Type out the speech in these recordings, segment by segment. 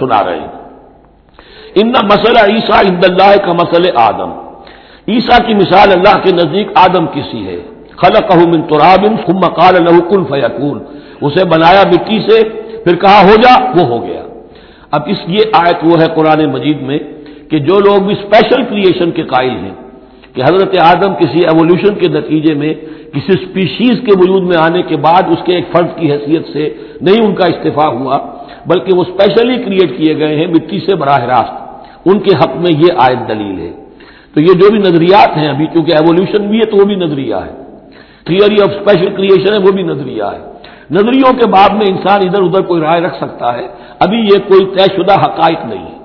سنا رہے ہیں۔ ان مسئلہ عیسیٰ اند اللہ کا مسئلہ آدم۔ عیسیٰ کی مثال اللہ کے نزدیک آدم کسی ہے۔ خلق من ترابن ثم قال له كن فيكون۔ اسے بنایا مٹی سے، پھر کہا ہو جا، وہ ہو گیا۔ اب اس یہ آیت وہ ہے قرآن مجید میں کہ جو لوگ بھی اسپیشل کریشن کے قائل ہیں، کہ حضرت آدم کسی ایولیوشن کے نتیجے میں کسی اسپیشیز کے وجود میں آنے کے بعد اس کے ایک فرد کی حیثیت سے نہیں ان کا استفاع ہوا۔ بلکہ وہ اسپیشلی کریٹ کیے گئے ہیں مٹی سے براہ راست۔ ان کے حق میں یہ آیت دلیل ہے۔ تو یہ جو بھی نظریات ہیں ابھی کیونکہ ایولیوشن بھی ہے تو وہ بھی نظریہ ہے۔ تھیوری آف اسپیشل کریشن ہے وہ بھی نظریہ ہے۔ نظریوں کے بعد میں انسان ادھر ادھر کوئی رائے رکھ سکتا ہے۔ ابھی یہ کوئی طے شدہ حقائق نہیں ہے۔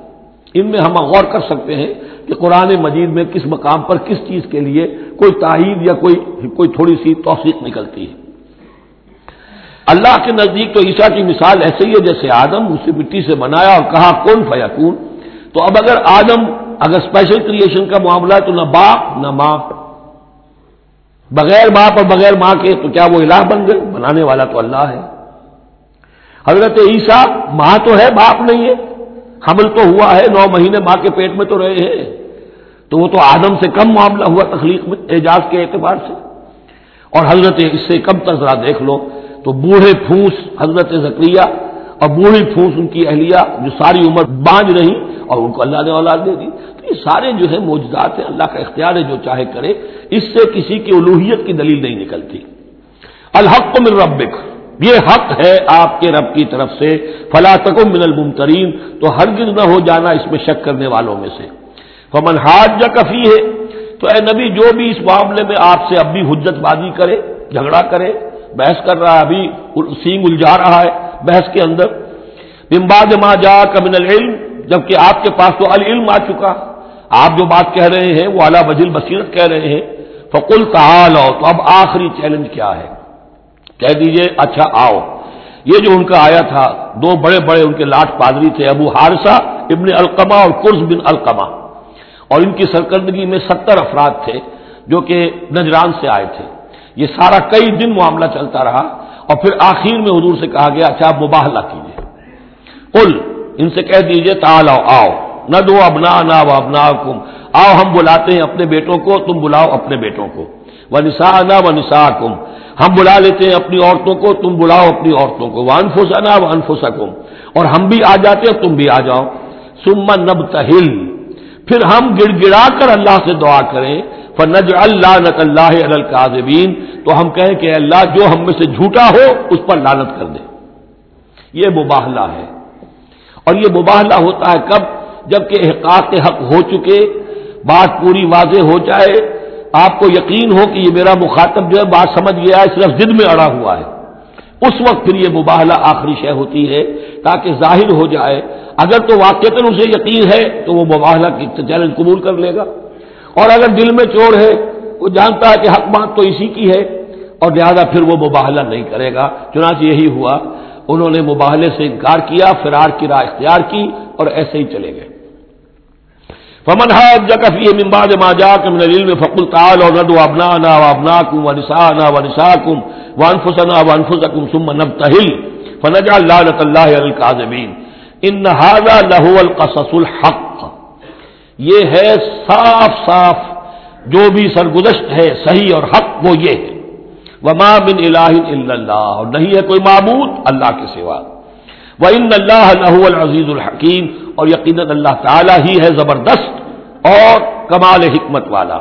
ان میں ہم غور کر سکتے ہیں کہ قرآن مجید میں کس مقام پر کس چیز کے لیے کوئی تائید یا کوئی کوئی تھوڑی سی توثیق نکلتی ہے۔ اللہ کے نزدیک تو عیسیٰ کی مثال ایسے ہی ہے جیسے آدم اسے مٹی سے بنایا اور کہا کون فیا کون تو اب اگر آدم، اگر اسپیشل کریشن کا معاملہ ہے تو نہ باپ، نہ ماں۔ بغیر باپ اور بغیر ماں کے تو کیا وہ الہ بن گئے؟ بنانے والا تو اللہ ہے۔ حضرت عیسیٰ، ماں تو ہے، باپ نہیں ہے۔ حمل تو ہوا ہے، نو مہینے ماں کے پیٹ میں تو رہے ہیں۔ تو وہ تو آدم سے کم معاملہ ہوا تخلیق میں، اعجاز کے اعتبار سے۔ اور حضرت اس سے کم تذرا دیکھ لو۔ تو بوڑھے پھوس حضرت زکریہ اور بوڑھی پھوس ان کی اہلیہ جو ساری عمر بانج رہی اور ان کو اللہ نے اولاد دے دی۔ تو یہ سارے جو ہے موجودات ہیں، اللہ کا اختیار ہے جو چاہے کرے۔ اس سے کسی کی الوحیت کی دلیل نہیں نکلتی۔ الحق من ربک، یہ حق ہے آپ کے رب کی طرف سے۔ فلا تکم من الممترین، تو ہرگز نہ ہو جانا اس میں شک کرنے والوں میں سے۔ فمن حاج یا کفی ہے تو اے نبی جو بھی اس معاملے میں آپ سے اب بھی حجت بازی کرے، جھگڑا کرے بحث کر رہا ہے ابھی سینگ الجھا رہا ہے بحث کے اندر۔ بمباد ما جا کمن العلم، جبکہ آپ کے پاس تو العلم آ چکا۔ آپ جو بات کہہ رہے ہیں، وہ اعلیٰ وزیر بصیرت کہہ رہے ہیں۔ فکل تعال تو اب آخری چیلنج کیا ہے؟ کہہ دیجیے اچھا آؤ۔ یہ جو ان کا آیا تھا، دو بڑے بڑے ان کے لاٹ پادری تھے، ابو ہارسا ابن القما اور قرض بن القما اور ان کی سرکردگی میں ستر افراد تھے، جو کہ نجران سے آئے تھے۔ یہ سارا کئی دن معاملہ چلتا رہا اور پھر آخر میں حضور سے کہا گیا اچھا آپ مباہلہ کیجیے کل ان سے کہہ دیجیے تال آؤ۔ آؤ نہ دو ابنا نہ و ابنا کم آؤ، ہم بلاتے ہیں اپنے بیٹوں کو، تم بلاؤ اپنے بیٹوں کو۔ وہ نسا نہ و نسا کم ہم بلا لیتے ہیں اپنی عورتوں کو، تم بلاؤ اپنی عورتوں کو۔ وہ انفوسا نہ وہ انفوسا کم اور ہم بھی آ جاتے ہیں، تم بھی آ جاؤ۔ سما نب تہل پھر ہم گڑ گڑا کر اللہ سے دعا کریں۔ فنج اللہ نت اللہ القاظبین تو ہم کہیں کہ اللہ جو ہم میں سے جھوٹا ہو اس پر لانت کر دے۔ یہ مباہلہ ہے۔ اور یہ مباہلہ ہوتا ہے کب؟ جبکہ احقاق حق ہو چکے، بات پوری واضح ہو جائے۔ آپ کو یقین ہو کہ یہ میرا مخاطب جو ہے، بات سمجھ گیا ہے، صرف ضد میں اڑا ہوا ہے۔ اس وقت پھر یہ مباہلہ آخری شے ہوتی ہے تاکہ ظاہر ہو جائے۔ اگر تو واقع اسے یقین ہے، تو وہ مباہلہ کی چیلنج قبول کر لے گا۔ اور اگر دل میں چور ہے، وہ جانتا ہے کہ حق بات تو اسی کی ہے، اور لہٰذا پھر وہ مباہلہ نہیں کرے گا۔ چنانچہ یہی ہوا، انہوں نے مباہلے سے انکار کیا، فرار کی راہ اختیار کی اور ایسے ہی چلے گئے۔ فمن جکفی ممباد ما جا کے من العلم فقل تعال اور ندو ابنا نا و ابنا کم و نسا نا و نسا کم و انفسنا و انفسکم ثم نبتہل فنجا لعنت اللہ القاظمین ان هذا له القصص الحق۔ یہ ہے صاف صاف، جو بھی سرگزشت ہے صحیح اور حق، وہ یہ ہے۔ وما من الہ الا اللہ اور نہیں ہے کوئی معبود اللہ کے سوا۔ وہ ان اللہ له العزیز الحکیم اور یقیناً اللہ تعالی ہی ہے زبردست اور کمال حکمت والا۔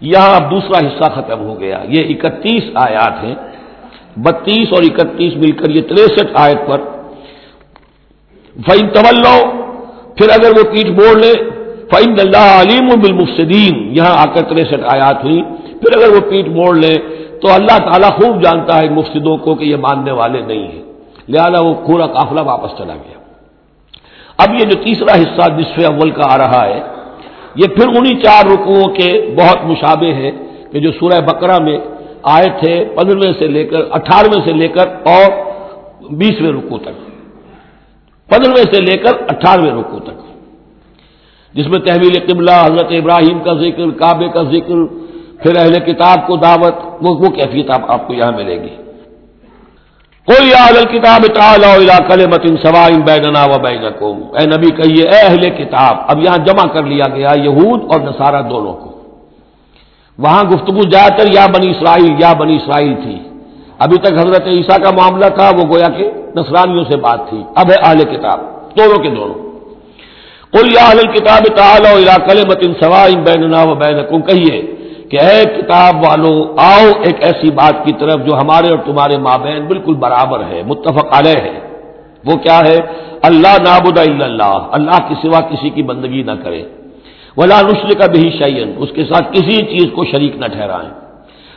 یہاں اب دوسرا حصہ ختم ہو گیا۔ یہ اکتیس آیات ہیں۔ بتیس اور اکتیس مل کر یہ تریسٹھ آیت پر۔ فعن طول پھر اگر وہ پیٹ موڑ لے فعن اللہ علیم بالمفسدین یہاں آ کر تریسٹھ آیات ہوئی۔ پھر اگر وہ پیٹ موڑ لے، تو اللہ تعالیٰ خوب جانتا ہے مفسدوں کو کہ یہ ماننے والے نہیں ہیں۔ لہذا وہ پورا قافلہ واپس چلا گیا۔ اب یہ جو تیسرا حصہ نصف اول کا آ رہا ہے، یہ پھر انہی چار رکوؤں کے بہت مشابے ہیں کہ جو سورہ بقرہ میں آئے تھے، پندرہویں سے لے کر، اٹھارہویں سے لے کر اور بیسویں رکو تک۔ پندرہویں سے لے کر اٹھارہویں رکو تک۔ جس میں تحویل قبلہ، حضرت ابراہیم کا ذکر، کعبے کا ذکر، پھر اہل کتاب کو دعوت، وہ کیفیت آپ کو یہاں ملے گی۔ کوئی عادل کتاب کل متن سوائن بیننا و بین اے نبی، کہیے، اے اہل کتاب، اب یہاں جمع کر لیا گیا یہود اور نصارہ دونوں کو۔ وہاں گفتگو جا کر یا بنی اسرائیل، یا بنی اسرائیل تھی۔ ابھی تک حضرت عیسیٰ کا معاملہ تھا، وہ گویا کہ نسرانیوں سے بات تھی۔ اب ہے اہل کتاب، دونوں کے دونوں۔ کل یا اہل کتاب کل متن سوائن بیننا و بین کہیے کہ اے کتاب والو، آؤ ایک ایسی بات کی طرف جو ہمارے اور تمہارے مابین بالکل برابر ہے، متفق علیہ ہے۔ وہ کیا ہے؟ اللہ نابود اللہ اللہ کے سوا کسی کی بندگی نہ کرے۔ ولا نسل کا بھی شعین اس کے ساتھ کسی چیز کو شریک نہ ٹھہرائیں۔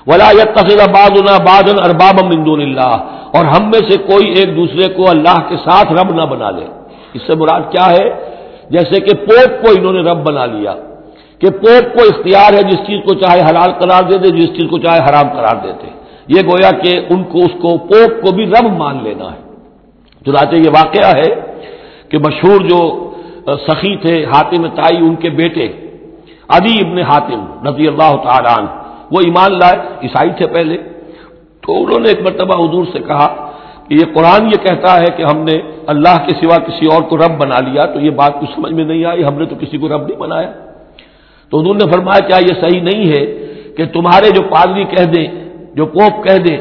ولا تخلا بادنا بادن ارباب مندون اللہ، اور ہم میں سے کوئی ایک دوسرے کو اللہ کے ساتھ رب نہ بنا لے۔ اس سے مراد کیا ہے؟ جیسے کہ پوپ کو انہوں نے رب بنا لیا، کہ پوپ کو اختیار ہے جس چیز کو چاہے حلال قرار دے دے، جس چیز کو چاہے حرام قرار دیتے یہ گویا کہ ان کو، اس کو پوپ کو بھی رب مان لینا ہے۔ چنانچہ یہ واقعہ ہے کہ مشہور جو سخی تھے حاتم تائی، ان کے بیٹے ادی ابن حاتم رضی اللہ تعالیٰ عنہ، وہ ایمان لائے، عیسائی تھے پہلے۔ تو انہوں نے ایک مرتبہ حضور سے کہا یہ قرآن یہ کہتا ہے کہ ہم نے اللہ کے سوا کسی اور کو رب بنا لیا تو یہ بات کچھ سمجھ میں نہیں آئی، ہم نے تو کسی کو رب نہیں بنایا۔ تو انہوں نے فرمایا، کیا یہ صحیح نہیں ہے کہ تمہارے جو پادری کہہ دیں، جو پوپ کہہ دیں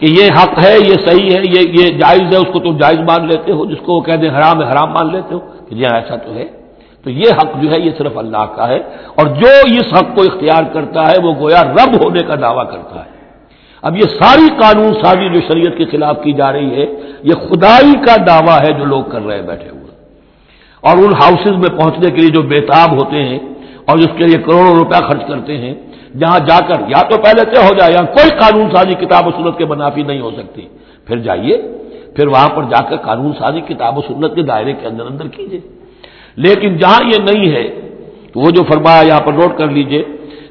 کہ یہ حق ہے، یہ صحیح ہے، یہ یہ جائز ہے، اس کو تم جائز مان لیتے ہو، جس کو وہ کہہ دیں حرام ہے، حرام مان لیتے ہو۔ کہ جی ہاں ایسا تو ہے۔ تو یہ حق جو ہے، یہ صرف اللہ کا ہے۔ اور جو اس حق کو اختیار کرتا ہے، وہ گویا رب ہونے کا دعویٰ کرتا ہے۔ اب یہ ساری قانون سازی جو شریعت کے خلاف کی جا رہی ہے، یہ خدائی کا دعویٰ ہے جو لوگ کر رہے ہیں بیٹھے ہوئے۔ اور ان ہاؤسز میں پہنچنے کے لیے جو بےتاب ہوتے ہیں اور اس کے لیے کروڑوں روپیہ خرچ کرتے ہیں، جہاں جا کر یا تو پہلے طے ہو جائے یا کوئی قانون سازی کتاب و سنت کے منافی نہیں ہو سکتی، پھر جائیے، پھر وہاں پر جا کر قانون سازی کتاب و سنت کے دائرے کے اندر اندر کیجیے۔ لیکن جہاں یہ نہیں ہے تو وہ جو فرمایا یہاں پر نوٹ کر لیجیے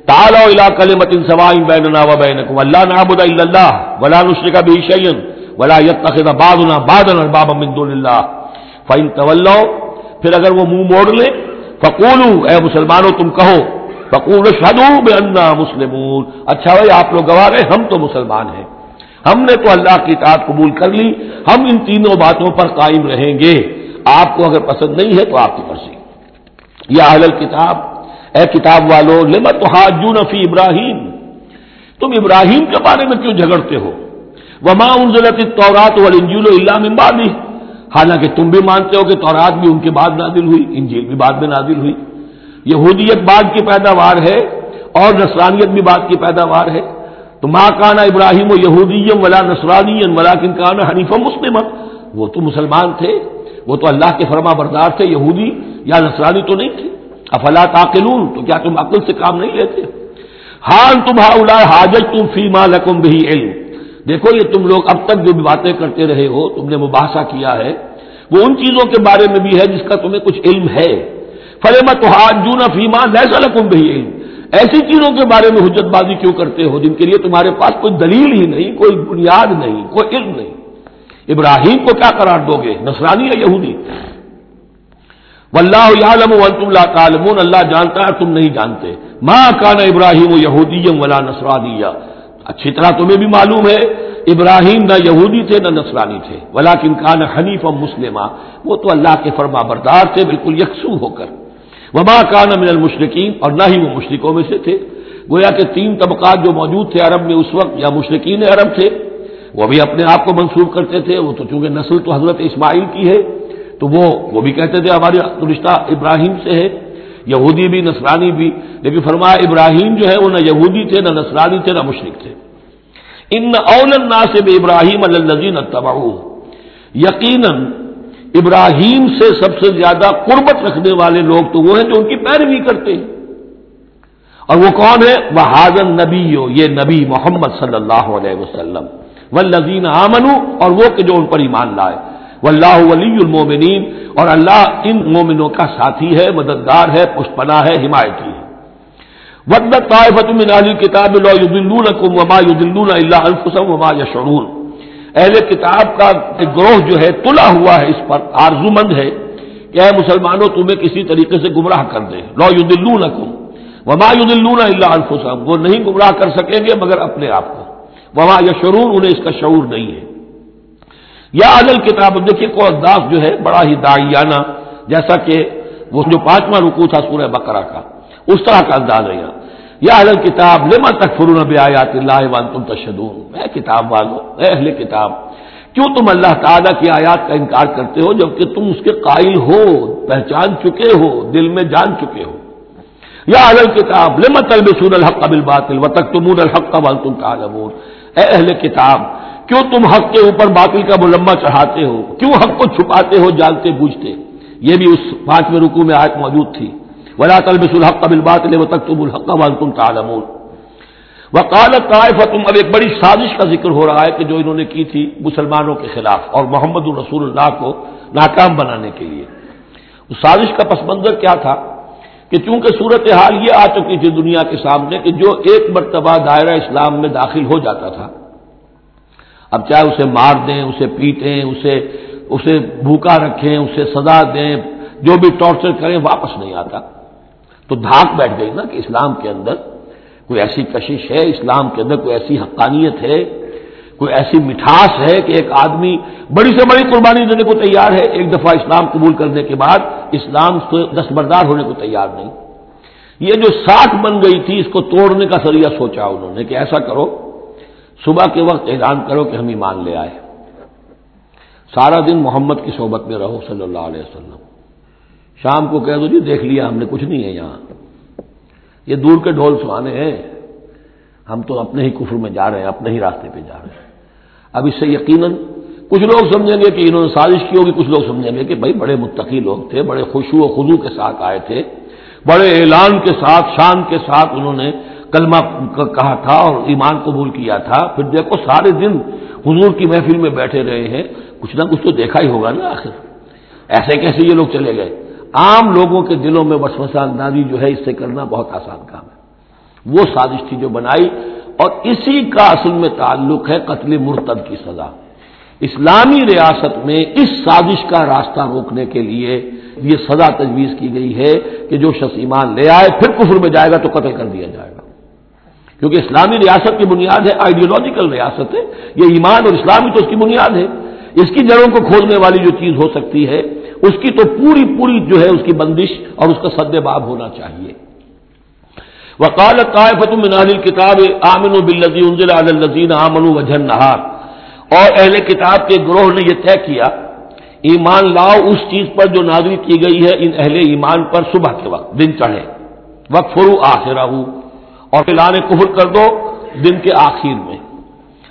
تالا کل متن سوائن بین و بین اللہ نابود اللہ ولا نسر کا بھی شعین ولا یت بادنا بادن بابا مند اللہ فائن طول پھر اگر وہ منہ موڑ لیں فکول اے مسلمانوں، تم کہو فکول شدو بے انا مسلم اچھا بھائی، آپ لوگ گواہ رہے ہم تو مسلمان ہیں۔ ہم نے تو اللہ کی اطاعت قبول کر لی، ہم ان تینوں باتوں پر قائم رہیں گے۔ آپ کو اگر پسند نہیں ہے تو آپ کی مرضی۔ یا اہل کتاب اے کتاب والو لمت حاجون فی ابراہیم؟ تم ابراہیم کے بارے میں کیوں جھگڑتے ہو؟ وما انزلت التورات والانجیل الا من بعده۔ حالانکہ تم بھی مانتے ہو کہ تورات بھی ان کے بعد نازل ہوئی، انجیل بھی بعد میں نازل ہوئی۔ یہودیت بعد کی پیداوار ہے اور نسرانیت بھی بعد کی پیداوار ہے۔ تو ماں کانا ابراہیم و یہودیم ولا نسرانی ولا کن کانا حنیف مسلم وہ تو مسلمان تھے، وہ تو اللہ کے فرما بردار تھے، یہودی یا نسرانی تو نہیں تھے۔ افلا تاقلون؟ تو کیا تم عقل سے کام نہیں لیتے؟ ہاں تم ہا حاجت تم فی ماں لکم بھی علم۔ دیکھو، یہ تم لوگ اب تک جو بھی باتیں کرتے رہے ہو، تم نے مباحثہ کیا ہے، وہ ان چیزوں کے بارے میں بھی ہے جس کا تمہیں کچھ علم ہے۔ فلمت جون فیما لہسا لکم بھی علم۔ ایسی چیزوں کے بارے میں حجت بازی کیوں کرتے ہو جن کے لیے تمہارے پاس کوئی دلیل ہی نہیں، کوئی بنیاد نہیں، کوئی علم نہیں؟ ابراہیم کو کیا قرار دو گے؟ نسرانی یا یہودی؟ واللہ یعلم وانتم لا تعلمون، اللہ جانتا ہے، تم نہیں جانتے۔ ماں کان ابراہیم یہودیم ولا نسرانیہ اچھی طرح تمہیں بھی معلوم ہے، ابراہیم نہ یہودی تھے، نہ نسرانی تھے۔ ولاکن کان حنیف و مسلمہ وہ تو اللہ کے فرما بردار تھے، بالکل یکسو ہو کر۔ وبا کان من المشرقین اور نہ ہی وہ مشرقوں میں سے تھے۔ گویا کہ تین طبقات جو موجود تھے عرب میں اس وقت، یا مشرقین عرب تھے، وہ بھی اپنے آپ کو منسوخ کرتے تھے۔ وہ تو چونکہ نسل تو حضرت اسماعیل کی ہے۔ تو وہ وہ بھی کہتے تھے ہمارے رشتہ ابراہیم سے ہے، یہودی بھی نسرانی بھی۔ لیکن فرمایا ابراہیم جو ہے وہ نہ یہودی تھے، نہ نسرانی تھے، نہ مشرق تھے۔ ان اول سے ابراہیم الزین تباہ یقیناً ابراہیم سے سب سے زیادہ قربت رکھنے والے لوگ تو وہ ہیں جو ان کی پیروی کرتے ہیں۔ اور وہ کون ہے؟ وہ حاضن نبی ہو یہ نبی محمد صلی اللہ علیہ وسلم۔ و لذین آمن اور وہ کہ جو ان پر ایمان لائے۔ و اللہ ولی المومنین، اور اللہ ان مومنوں کا ساتھی ہے، مددگار ہے پشپنا ہے، حمایتی ہے۔ ودت طائفت من اہل کتاب لا یضلونکم وما یضلون الا انفسهم وما یشعرون اہل کتاب کا ایک گروہ جو ہے، تلا ہوا ہے، اس پر آرزو مند ہے کہ اے مسلمانوں، تمہیں کسی طریقے سے گمراہ کر دے لا یضلونکم وما یضلون الا انفسهم وہ نہیں گمراہ کر سکیں گے مگر اپنے آپ کو۔ وما یشعرون انہیں اس کا شعور نہیں ہے۔ یا عدل کتاب، دیکھیے کو انداز جو ہے بڑا ہی دائیانہ جیسا کہ وہ جو پانچواں رکو تھا سورہ بکرا کا، اس طرح کا انداز ہے۔ یہاں یا عدل کتاب لما تک فرون آیات اللہ وان تم تشدون اے کتاب والو، اے اہل کتاب، کیوں تم اللہ تعالیٰ کی آیات کا انکار کرتے ہو جبکہ تم اس کے قائل ہو، پہچان چکے ہو، دل میں جان چکے ہو؟ یا عدل کتاب لما تلبسون الحق بالباطل وتکتمون الحق والتم تعلمون؟ اے اہل کتاب کیوں تم حق کے اوپر باطل کا ملمہ چڑھاتے ہو؟ کیوں حق کو چھپاتے ہو جانتے بوجھتے؟ یہ بھی اس پانچویں رکو میں آیت موجود تھی۔ ولا تلبس الحق بالباطل وتكتموا الحق وانتم تعلمون۔ وقالت طائفہ تم اب ایک بڑی سازش کا ذکر ہو رہا ہے کہ جو انہوں نے کی تھی مسلمانوں کے خلاف اور محمد الرسول اللہ کو ناکام بنانے کے لیے۔ اس سازش کا پس منظر کیا تھا؟ کہ چونکہ صورت حال یہ آ چکی تھی دنیا کے سامنے کہ جو ایک مرتبہ دائرہ اسلام میں داخل ہو جاتا تھا اب چاہے اسے مار دیں، اسے پیٹیں، اسے اسے بھوکا رکھیں، اسے سزا دیں، جو بھی ٹارچر کریں، واپس نہیں آتا۔ تو دھاک بیٹھ گئی نا کہ اسلام کے اندر کوئی ایسی کشش ہے، اسلام کے اندر کوئی ایسی حقانیت ہے، کوئی ایسی مٹھاس ہے کہ ایک آدمی بڑی سے بڑی قربانی دینے کو تیار ہے، ایک دفعہ اسلام قبول کرنے کے بعد اسلام سے دستبردار ہونے کو تیار نہیں۔ یہ جو ساٹھ بن گئی تھی، اس کو توڑنے کا ذریعہ سوچا انہوں نے کہ ایسا کرو۔ صبح کے وقت اعلان کرو کہ ہم ایمان لے آئے سارا دن محمد کی صحبت میں رہو صلی اللہ علیہ وسلم۔ شام کو کہہ دو جی دیکھ لیا، ہم نے کچھ نہیں ہے یہاں۔ یہ دور کے ڈھول سوانے ہیں۔ ہم تو اپنے ہی کفر میں جا رہے ہیں، اپنے ہی راستے پہ جا رہے ہیں۔ اب اس سے یقیناً کچھ لوگ سمجھیں گے کہ انہوں نے سازش کی ہوگی، کچھ لوگ سمجھیں گے کہ بھائی بڑے متقی لوگ تھے، بڑے خوشو و خزو کے ساتھ آئے تھے۔ بڑے اعلان کے ساتھ، شان کے ساتھ انہوں نے کلمہ کہا تھا اور ایمان قبول کیا تھا، پھر دیکھو سارے دن حضور کی محفل میں بیٹھے رہے ہیں، کچھ نہ کچھ تو دیکھا ہی ہوگا نا آخر۔ ایسے کیسے یہ لوگ چلے گئے؟ عام لوگوں کے دلوں میں وسوسہ اندازی جو ہے اس سے کرنا بہت آسان کام ہے۔ وہ سازش تھی جو بنائی، اور اسی کا اصل میں تعلق ہے قتل مرتد کی سزا۔ اسلامی ریاست میں اس سازش کا راستہ روکنے کے لیے یہ سزا تجویز کی گئی ہے کہ جو شخص ایمان لے آئے، پھر کفر میں جائے گا تو قتل کر دیا جائے گا۔ کیونکہ اسلامی ریاست کی بنیاد ہے آئیڈیولوجیکل ریاست ہے۔ یہ ایمان اور اسلامی تو اس کی بنیاد ہے۔ اس کی جڑوں کو کھولنے والی جو چیز ہو سکتی ہے، اس کی تو پوری پوری جو ہے اس کی بندش اور اس کا سد باب ہونا چاہیے۔ وقال طائفت من اہل کتاب آمن و بلزی انزل الزین آمن وجن نہار اور اہل کتاب کے گروہ نے یہ طے کیا، ایمان لاؤ اس چیز پر جو نازل کی گئی ہے، ان اہل ایمان پر صبح کے وقت، دن چڑھے۔ وقت فرو آخرا ہوں اور فی کفر کر دو دن کے آخر میں۔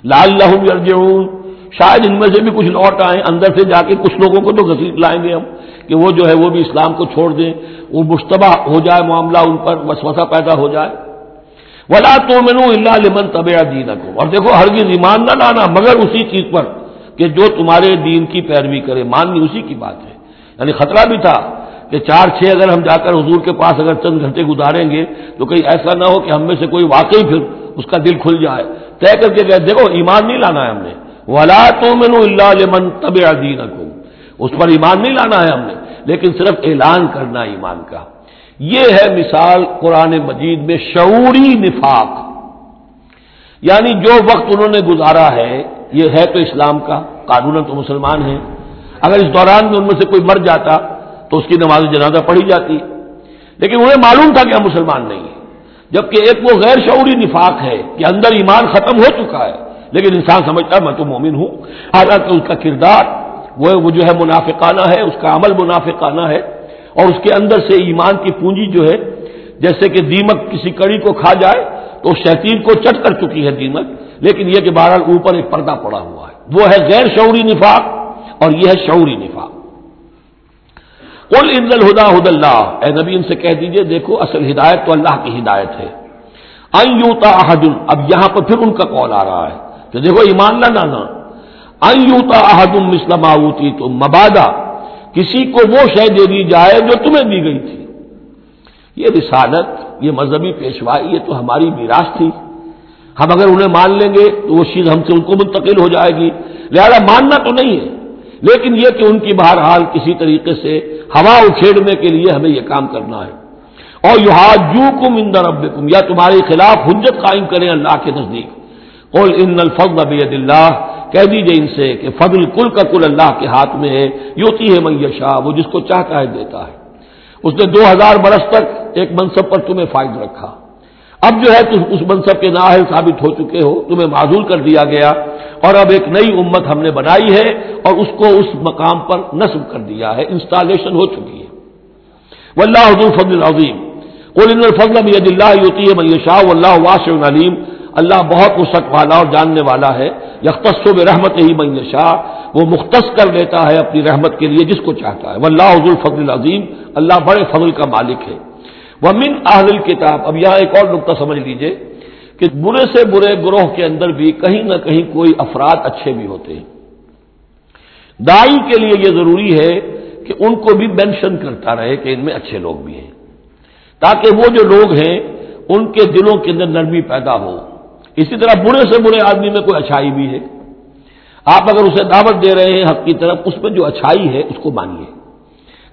لال لہم یرجعون۔ شاید ان میں سے بھی کچھ لوٹ آئیں، اندر سے جا کے کچھ لوگوں کو تو گھسیٹ لائیں گے ہم کہ وہ جو ہے وہ بھی اسلام کو چھوڑ دیں۔ وہ مشتبہ ہو جائے، معاملہ ان پر وسوسہ پیدا ہو جائے۔ ولا تو مینو اللہ لمن طبع دین کو اور دیکھو، ہرگز ایمان نہ لانا مگر اسی چیز پر کہ جو تمہارے دین کی پیروی کرے۔ ماننی اسی کی بات ہے۔ یعنی خطرہ بھی تھا۔ کہ چار چھ اگر ہم جا کر حضور کے پاس اگر چند گھنٹے گزاریں گے تو کہیں ایسا نہ ہو کہ ہم میں سے کوئی واقعی پھر اس کا دل کھل جائے۔ طے کر کے کہ دیکھو، ایمان نہیں لانا ہے ہم نے۔ ولا تو مینو اللہ لمن طب دین اس پر ایمان نہیں لانا ہے ہم نے، لیکن صرف اعلان کرنا ایمان کا۔ یہ ہے مثال قرآن مجید میں شعوری نفاق۔ یعنی جو وقت انہوں نے گزارا ہے، یہ ہے تو اسلام کا قانون تو مسلمان ہیں۔ اگر اس دوران میں ان میں سے کوئی مر جاتا تو اس کی نماز جنازہ پڑھی جاتی۔ لیکن انہیں معلوم تھا کہ ہم مسلمان نہیں ہیں۔ جبکہ ایک وہ غیر شعوری نفاق ہے کہ اندر ایمان ختم ہو چکا ہے، لیکن انسان سمجھتا ہے، میں تو مومن ہوں۔ حالانکہ اس کا کردار، وہ جو ہے منافقانہ ہے، اس کا عمل منافقانہ ہے۔ اور اس کے اندر سے ایمان کی پونجی جو ہے، جیسے کہ دیمک کسی کڑی کو کھا جائے تو شہتین کو چٹ کر چکی ہے دیمک۔ لیکن یہ کہ بہرحال اوپر ایک پردہ پڑا ہوا ہے۔ وہ ہے غیر شعوری نفاق اور یہ ہے شعوری نفاق۔ کل عید الہدا ہد اللہ اے نبی، ان سے کہہ دیجیے، دیکھو، اصل ہدایت تو اللہ کی ہدایت ہے۔ یوتا احد اب یہاں پر پھر ان کا کال آ رہا ہے۔ کہ دیکھو، ایمان نہ لانا۔ یوتا احد مسلم آوتی تو مبادہ۔ کسی کو وہ شے دے دی جائے جو تمہیں دی گئی تھی۔ یہ رسالت، یہ مذہبی پیشوائی، یہ تو ہماری میراث تھی۔ ہم اگر انہیں مان لیں گے تو وہ چیز ہم سے ان کو منتقل ہو جائے گی۔ لہذا ماننا تو نہیں ہے۔ لیکن یہ کہ ان کی بہرحال کسی طریقے سے ہوا اکھیڑنے کے لیے ہمیں یہ کام کرنا ہے۔ اور یو کم اندر اب یا تمہارے خلاف حجت قائم کریں اللہ کے نزدیک۔ قل ان الفضل بید اللہ، کہہ دیجیے ان سے کہ فضل کل کا کل اللہ کے ہاتھ میں ہے یوتی ہے میشا وہ جس کو چاہتا ہے دیتا ہے۔ اس نے دو ہزار برس تک ایک منصب پر تمہیں فائد رکھا۔ اب جو ہے تم اس منصب کے نااہل ثابت ہو چکے ہو، تمہیں معذول کر دیا گیا۔ اور اب ایک نئی امت ہم نے بنائی ہے اور اس کو اس مقام پر نصب کر دیا ہے انسٹالیشن ہو چکی ہے۔ واللہ حضور فضل العظیم۔ قل ان الفضل بید اللہ یوتی ہے میشا اللہ واسع علیم۔ اللہ بہت وسعت والا اور جاننے والا ہے۔ یختص و رحمت ہی من شاہ وہ مختص کر لیتا ہے اپنی رحمت کے لیے جس کو چاہتا ہے۔ وہ اللہ فضل العظیم۔ اللہ بڑے فضل کا مالک ہے۔ وہ من اہل کتاب اب یہاں ایک اور نقطہ سمجھ لیجیے۔ کہ برے سے برے گروہ کے اندر بھی کہیں نہ کہیں کوئی افراد اچھے بھی ہوتے ہیں۔ دائی کے لیے یہ ضروری ہے کہ ان کو بھی مینشن کرتا رہے کہ ان میں اچھے لوگ بھی ہیں۔ تاکہ وہ جو لوگ ہیں، ان کے دلوں کے اندر نرمی پیدا ہو۔ اسی طرح برے سے برے آدمی میں کوئی اچھائی بھی ہے۔ آپ اگر اسے دعوت دے رہے ہیں حق کی طرف، اس میں جو اچھائی ہے، اس کو مانیے۔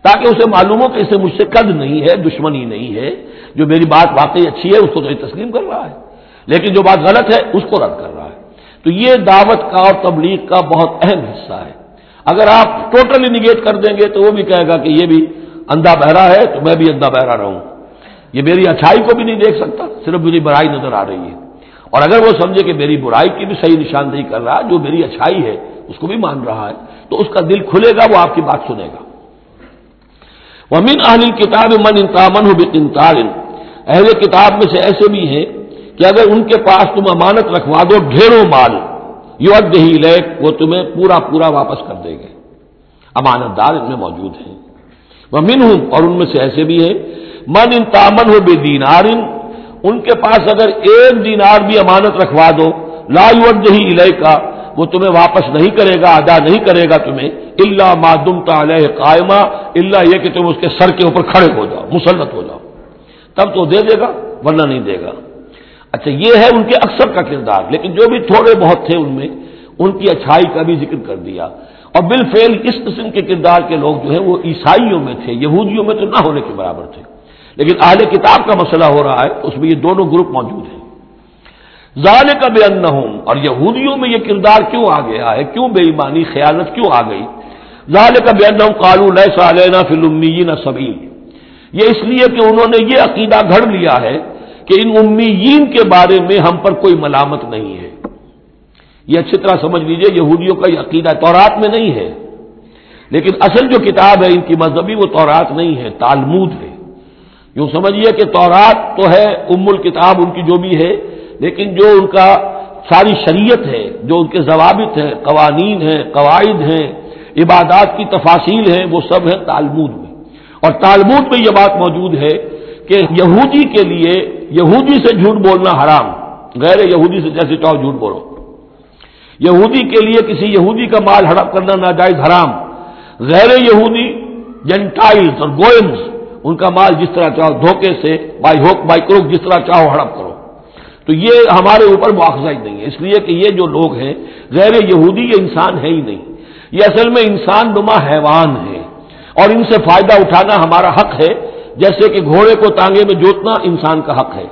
تاکہ اسے معلوم ہو کہ اسے مجھ سے قد نہیں ہے، دشمنی نہیں ہے۔ جو میری بات واقعی اچھی ہے، اس کو تو یہ تسلیم کر رہا ہے۔ لیکن جو بات غلط ہے، اس کو رد کر رہا ہے۔ تو یہ دعوت کا اور تبلیغ کا بہت اہم حصہ ہے۔ اگر آپ ٹوٹلی نگیٹ کر دیں گے تو وہ بھی کہے گا کہ یہ بھی اندھا بہرا ہے، تو میں بھی اندھا بہرا رہوں۔ یہ میری اچھائی کو بھی نہیں دیکھ سکتا، صرف میری برائی نظر آ رہی ہے۔ اور اگر وہ سمجھے کہ میری برائی کی بھی صحیح نشاندہی کر رہا ہے، جو میری اچھائی ہے، اس کو بھی مان رہا ہے، تو اس کا دل کھلے گا، وہ آپ کی بات سنے گا۔ وہ من اہل کتاب من انتامن ہو اہل کتاب میں سے ایسے بھی ہیں کہ اگر ان کے پاس تم امانت رکھوا دو ڈھیروں مال یو ادہی لیک وہ تمہیں پورا پورا واپس کر دیں گے۔ امانت دار ان میں موجود ہیں۔ وہ من ہوں اور ان میں سے ایسے بھی ہیں، من ان تامن ہو بے دینارن ان کے پاس اگر ایک دینار بھی امانت رکھوا دو، لا یوجہی الہ کا وہ تمہیں واپس نہیں کرے گا، ادا نہیں کرے گا تمہیں اللہ مادم تعلیہ قائمہ اللہ یہ کہ تم اس کے سر کے اوپر کھڑے ہو جاؤ، مسلط ہو جاؤ۔ تب تو دے دے گا، ورنہ نہیں دے گا۔ اچھا یہ ہے ان کے اکثر کا کردار، لیکن جو بھی تھوڑے بہت تھے ان میں، ان کی اچھائی کا بھی ذکر کر دیا۔ اور بالفعل اس قسم کے کردار کے لوگ جو ہیں وہ عیسائیوں میں تھے، یہودیوں میں تو نہ ہونے کے برابر تھے۔ لیکن اہل کتاب کا مسئلہ ہو رہا ہے، اس میں یہ دونوں گروپ موجود ہیں۔ ظال کا بے ان اور یہودیوں میں یہ کردار کیوں آ گیا ہے؟ کیوں بے ایمانی خیالت کیوں آ گئی؟ ظال کا بے ان کالو لہ سالینا فلمی نہ سبیل۔ یہ اس لیے کہ انہوں نے یہ عقیدہ گھڑ لیا ہے کہ ان امیین کے بارے میں ہم پر کوئی ملامت نہیں ہے۔ یہ اچھی طرح سمجھ لیجیے، یہودیوں کا یہ عقیدہ تورات میں نہیں ہے۔ لیکن اصل جو کتاب ہے ان کی مذہبی وہ تورات نہیں ہے، تالمود ہے۔ یوں سمجھیے کہ تورات تو ہے، ام الکتاب ان کی جو بھی ہے، لیکن جو ان کا ساری شریعت ہے، جو ان کے ضوابط ہیں، قوانین ہیں، قواعد ہیں، عبادات کی تفاصیل ہیں، وہ سب ہیں تالمود میں۔ اور تالمود میں یہ بات موجود ہے کہ یہودی کے لیے یہودی سے جھوٹ بولنا حرام، غیر یہودی سے جیسے چاہو جھوٹ بولو۔ یہودی کے لیے کسی یہودی کا مال ہڑپ کرنا ناجائز حرام، غیر یہودی یعنی جنٹائلز اور گوئمز، ان کا مال جس طرح چاہو دھوکے سے، بائی ہوک، بائی کروک جس طرح چاہو ہڑپ کرو۔ تو یہ ہمارے اوپر مواخذہ ہی نہیں ہے۔ اس لیے کہ یہ جو لوگ ہیں، غیر یہودی یہ انسان ہے ہی نہیں۔ یہ اصل میں انسان نما حیوان ہے۔ اور ان سے فائدہ اٹھانا ہمارا حق ہے۔ جیسے کہ گھوڑے کو تانگے میں جوتنا انسان کا حق ہے۔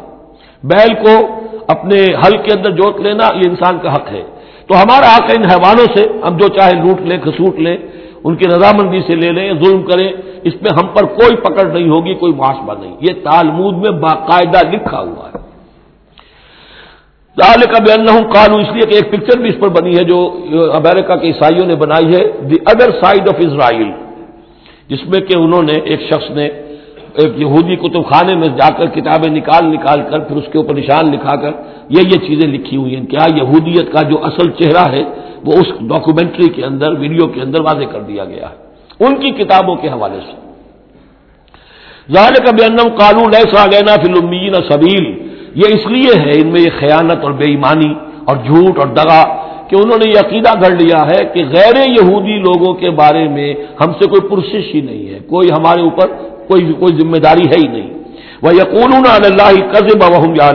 بیل کو اپنے حل کے اندر جوت لینا یہ انسان کا حق ہے۔ تو ہمارا حق ہے ان حیوانوں سے، ہم جو چاہے لوٹ لیں، کھسوٹ لیں، ان کی رضامندی سے لے لیں، ظلم کریں، اس میں ہم پر کوئی پکڑ نہیں ہوگی، کوئی محاسبہ نہیں۔ یہ تالمود میں باقاعدہ لکھا ہوا ہے۔ ظال کا بیان کالو اس لیے کہ ایک پکچر بھی اس پر بنی ہے جو امریکہ کے عیسائیوں نے بنائی ہے the other side of Israel جس میں کہ انہوں نے ایک شخص نے ایک یہودی کتب خانے میں جا کر کتابیں نکال نکال کر پھر اس کے اوپر نشان لکھا کر یہ یہ چیزیں لکھی ہوئی ہیں۔ کیا یہودیت کا جو اصل چہرہ ہے وہ اس ڈاکومنٹری کے اندر ویڈیو کے اندر واضح کر دیا گیا ہے۔ ان کی کتابوں کے حوالے سے۔ ظاہر کا بے کالو لیسا لینا فلمین سبیل۔ یہ اس لیے ہے، ان میں یہ خیانت اور بے ایمانی اور جھوٹ اور دگا کہ انہوں نے یہ عقیدہ گھڑ لیا ہے کہ غیر یہودی لوگوں کے بارے میں ہم سے کوئی پرسش ہی نہیں ہے۔ کوئی ہمارے اوپر کوئی کوئی ذمہ داری ہے ہی نہیں۔ وہ یقون اللہ قزب وحم یا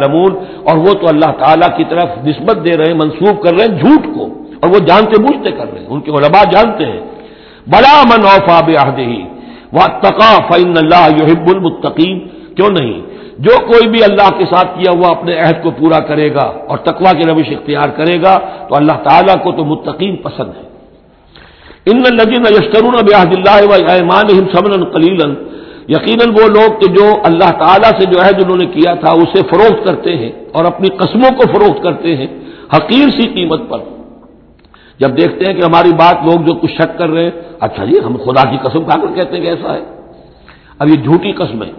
اور وہ تو اللہ تعالیٰ کی طرف نسبت دے رہے ہیں منسوخ کر رہے ہیں جھوٹ کو، اور وہ جانتے بوجھتے کر رہے ہیں۔ ان کے علماء جانتے ہیں۔ بڑا من اوفا بے وہ تقا فن اللہ یحب المتقین کیوں نہیں؟ جو کوئی بھی اللہ کے ساتھ کیا ہوا اپنے عہد کو پورا کرے گا اور تقوا کی روش اختیار کرے گا، تو اللہ تعالیٰ کو تو متقین پسند ہے۔ ان لگن یشترون بیاحد اللہ و ایمان سمن کلیل یقیناً وہ لوگ کہ جو اللہ تعالیٰ سے جو عہد انہوں نے کیا تھا، اسے فروخت کرتے ہیں اور اپنی قسموں کو فروخت کرتے ہیں، حقیر سی قیمت پر۔ جب دیکھتے ہیں کہ ہماری بات لوگ جو کچھ شک کر رہے ہیں اچھا جی ہم خدا کی قسم کھا کر کہتے ہیں کہ ایسا ہے۔ اب یہ جھوٹی قسم ہے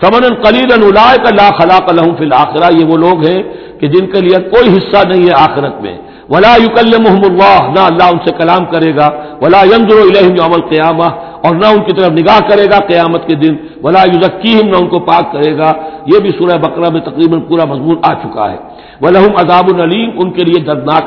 سمن کلیل الائے کا لا خلاق الحم فی الآخرہ یہ وہ لوگ ہیں کہ جن کے لیے کوئی حصہ نہیں ہے آخرت میں۔ ولا یوکل محمد اللہ نہ اللہ ان سے کلام کرے گا۔ ولا ینظر الہم عمل قیامہ اور نہ ان کی طرف نگاہ کرے گا قیامت کے دن، ولا یوزکیم نہ ان کو پاک کرے گا۔ یہ بھی سورہ بقرہ میں تقریباً پورا مضمون آ چکا ہے۔ ولہم عذاب العلیم ان کے لیے دردناک